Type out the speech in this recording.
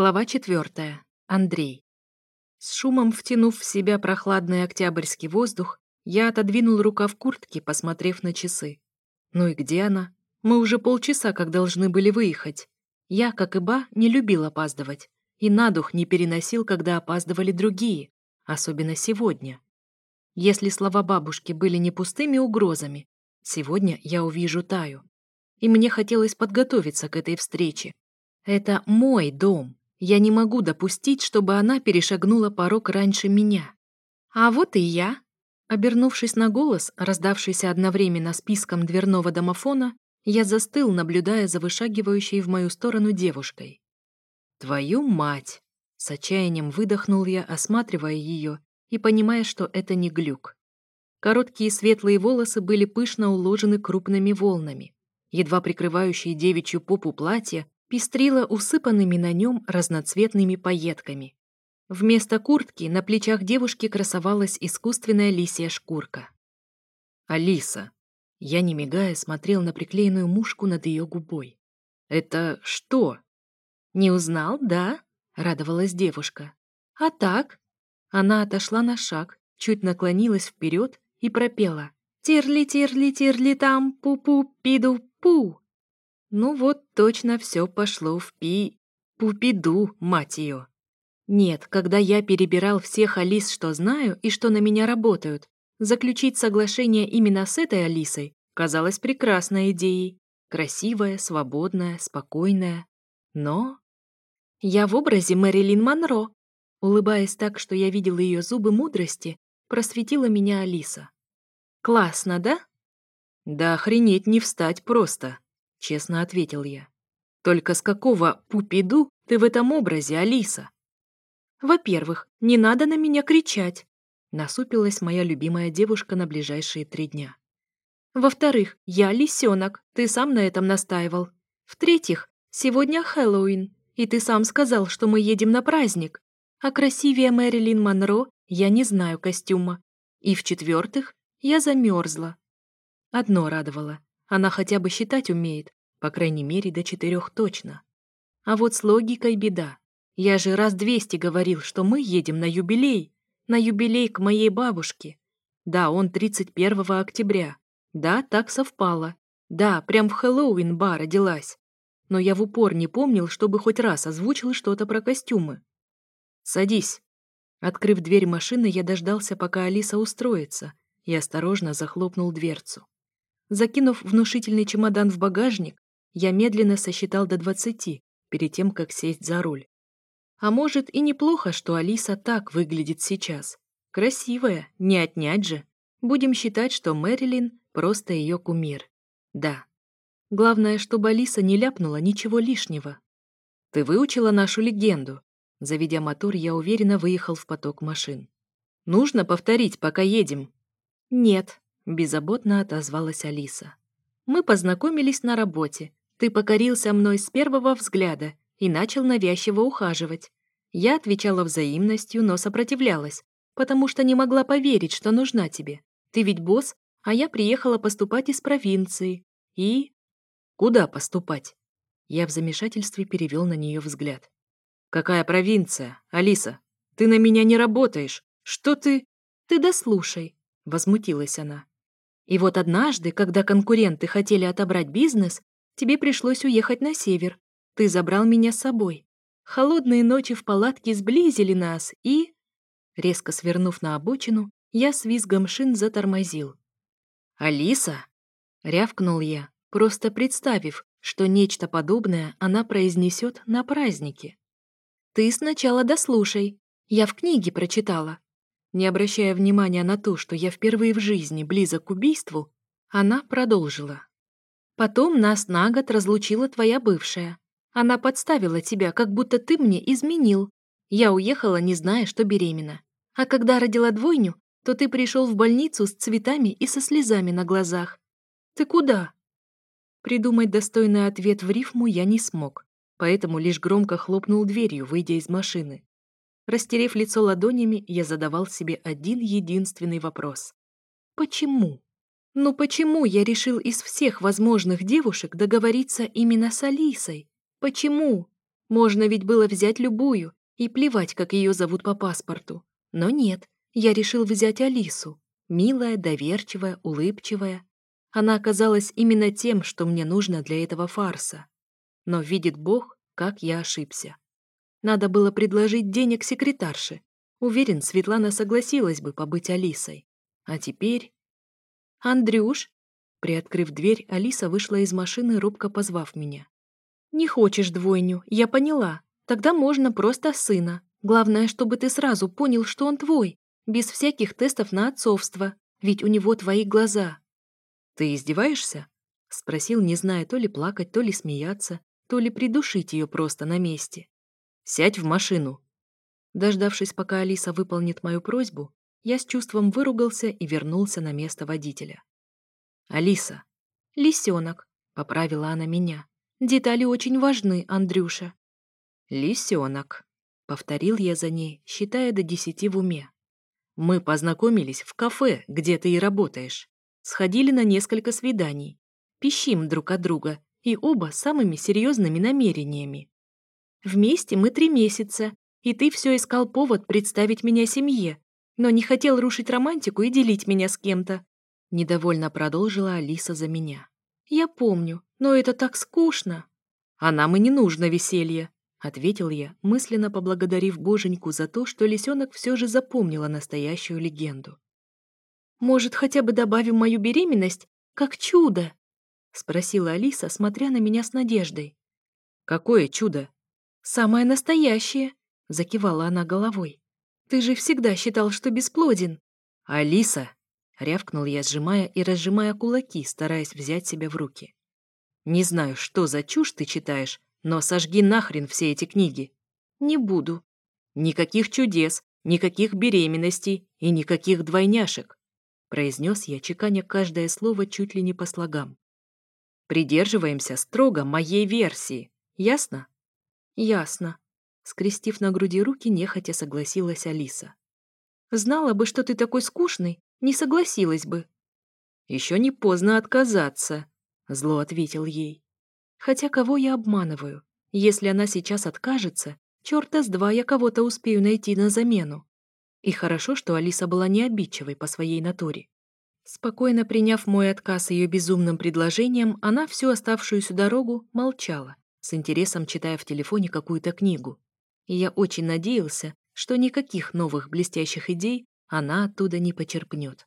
Глава четвертая. Андрей. С шумом втянув в себя прохладный октябрьский воздух, я отодвинул рукав куртки, посмотрев на часы. Ну и где она? Мы уже полчаса как должны были выехать. Я, как и Ба, не любил опаздывать. И на дух не переносил, когда опаздывали другие. Особенно сегодня. Если слова бабушки были не пустыми угрозами, сегодня я увижу Таю. И мне хотелось подготовиться к этой встрече. Это мой дом. Я не могу допустить, чтобы она перешагнула порог раньше меня. А вот и я. Обернувшись на голос, раздавшийся одновременно списком дверного домофона, я застыл, наблюдая за вышагивающей в мою сторону девушкой. «Твою мать!» С отчаянием выдохнул я, осматривая ее и понимая, что это не глюк. Короткие светлые волосы были пышно уложены крупными волнами. Едва прикрывающие девичью попу платье пестрила усыпанными на нем разноцветными пайетками. Вместо куртки на плечах девушки красовалась искусственная лисья шкурка. «Алиса!» Я, не мигая, смотрел на приклеенную мушку над ее губой. «Это что?» «Не узнал, да?» — радовалась девушка. «А так?» Она отошла на шаг, чуть наклонилась вперед и пропела. «Тирли-тирли-тирли там, пу-пу-пиду-пу!» -пу, -пу ну вот точно все пошло в пи... пупиду, мать ее. Нет, когда я перебирал всех Алис, что знаю и что на меня работают, заключить соглашение именно с этой Алисой казалось прекрасной идеей. Красивая, свободная, спокойная. Но... Я в образе Мэрилин Монро. Улыбаясь так, что я видела ее зубы мудрости, просветила меня Алиса. «Классно, да?» «Да охренеть не встать просто», Честно ответил я. Только с какого пупиду ты в этом образе, Алиса? Во-первых, не надо на меня кричать. Насупилась моя любимая девушка на ближайшие три дня. Во-вторых, я лисенок, ты сам на этом настаивал. В-третьих, сегодня Хэллоуин, и ты сам сказал, что мы едем на праздник. А красивее Мэрилин Монро я не знаю костюма. И в-четвертых, я замерзла. Одно радовало. Она хотя бы считать умеет, по крайней мере, до четырех точно. А вот с логикой беда. Я же раз двести говорил, что мы едем на юбилей. На юбилей к моей бабушке. Да, он 31 октября. Да, так совпало. Да, прям в Хэллоуин бар родилась. Но я в упор не помнил, чтобы хоть раз озвучил что-то про костюмы. «Садись». Открыв дверь машины, я дождался, пока Алиса устроится, и осторожно захлопнул дверцу. Закинув внушительный чемодан в багажник, я медленно сосчитал до двадцати, перед тем, как сесть за руль. А может, и неплохо, что Алиса так выглядит сейчас. Красивая, не отнять же. Будем считать, что Мэрилин — просто ее кумир. Да. Главное, чтобы Алиса не ляпнула ничего лишнего. Ты выучила нашу легенду. Заведя мотор, я уверенно выехал в поток машин. Нужно повторить, пока едем. Нет, — беззаботно отозвалась Алиса. «Мы познакомились на работе. Ты покорился мной с первого взгляда и начал навязчиво ухаживать. Я отвечала взаимностью, но сопротивлялась, потому что не могла поверить, что нужна тебе. Ты ведь босс, а я приехала поступать из провинции. И... Куда поступать? Я в замешательстве перевел на нее взгляд. Какая провинция, Алиса? Ты на меня не работаешь. Что ты... Ты дослушай, возмутилась она. И вот однажды, когда конкуренты хотели отобрать бизнес, тебе пришлось уехать на север. Ты забрал меня с собой. Холодные ночи в палатке сблизили нас и... Резко свернув на обочину, я с визгом шин затормозил. «Алиса!» — рявкнул я, просто представив, что нечто подобное она произнесет на празднике. «Ты сначала дослушай. Я в книге прочитала. Не обращая внимания на то, что я впервые в жизни близок к убийству, она продолжила. «Потом нас на год разлучила твоя бывшая. Она подставила тебя, как будто ты мне изменил. Я уехала, не зная, что беременна. А когда родила двойню, то ты пришел в больницу с цветами и со слезами на глазах. Ты куда?» Придумать достойный ответ в рифму я не смог, поэтому лишь громко хлопнул дверью, выйдя из машины. Растерев лицо ладонями, я задавал себе один единственный вопрос. Почему? Ну почему я решил из всех возможных девушек договориться именно с Алисой? Почему? Можно ведь было взять любую и плевать, как ее зовут по паспорту. Но нет, я решил взять Алису. Милая, доверчивая, улыбчивая. Она оказалась именно тем, что мне нужно для этого фарса. Но видит Бог, как я ошибся. Надо было предложить денег секретарше. Уверен, Светлана согласилась бы побыть Алисой. А теперь... «Андрюш!» Приоткрыв дверь, Алиса вышла из машины, робко позвав меня. «Не хочешь двойню, я поняла. Тогда можно просто сына. Главное, чтобы ты сразу понял, что он твой, без всяких тестов на отцовство, ведь у него твои глаза». «Ты издеваешься?» — спросил, не зная то ли плакать, то ли смеяться, то ли придушить ее просто на месте. Сядь в машину». Дождавшись, пока Алиса выполнит мою просьбу, я с чувством выругался и вернулся на место водителя. «Алиса». «Лисенок», — поправила она меня. «Детали очень важны, Андрюша». «Лисенок», — повторил я за ней, считая до десяти в уме. «Мы познакомились в кафе, где ты и работаешь. Сходили на несколько свиданий. Пищим друг от друга, и оба самыми серьезными намерениями. Вместе мы три месяца, и ты все искал повод представить меня семье, но не хотел рушить романтику и делить меня с кем-то». Недовольно продолжила Алиса за меня. «Я помню, но это так скучно». «А нам и не нужно веселье», — ответил я, мысленно поблагодарив боженьку за то, что лисенок все же запомнила настоящую легенду. «Может, хотя бы добавим мою беременность? Как чудо!» — спросила Алиса, смотря на меня с надеждой. «Какое чудо?» «Самое настоящее!» — закивала она головой. «Ты же всегда считал, что бесплоден!» «Алиса!» — рявкнул я, сжимая и разжимая кулаки, стараясь взять себя в руки. «Не знаю, что за чушь ты читаешь, но сожги нахрен все эти книги!» «Не буду!» «Никаких чудес, никаких беременностей и никаких двойняшек!» — произнес я, чеканя каждое слово чуть ли не по слогам. «Придерживаемся строго моей версии, ясно?» «Ясно». Скрестив на груди руки, нехотя согласилась Алиса. «Знала бы, что ты такой скучный, не согласилась бы». «Еще не поздно отказаться», — зло ответил ей. «Хотя кого я обманываю? Если она сейчас откажется, черта с два я кого-то успею найти на замену». И хорошо, что Алиса была не обидчивой по своей натуре. Спокойно приняв мой отказ ее безумным предложением, она всю оставшуюся дорогу молчала, с интересом читая в телефоне какую-то книгу. И я очень надеялся, что никаких новых блестящих идей она оттуда не почерпнет.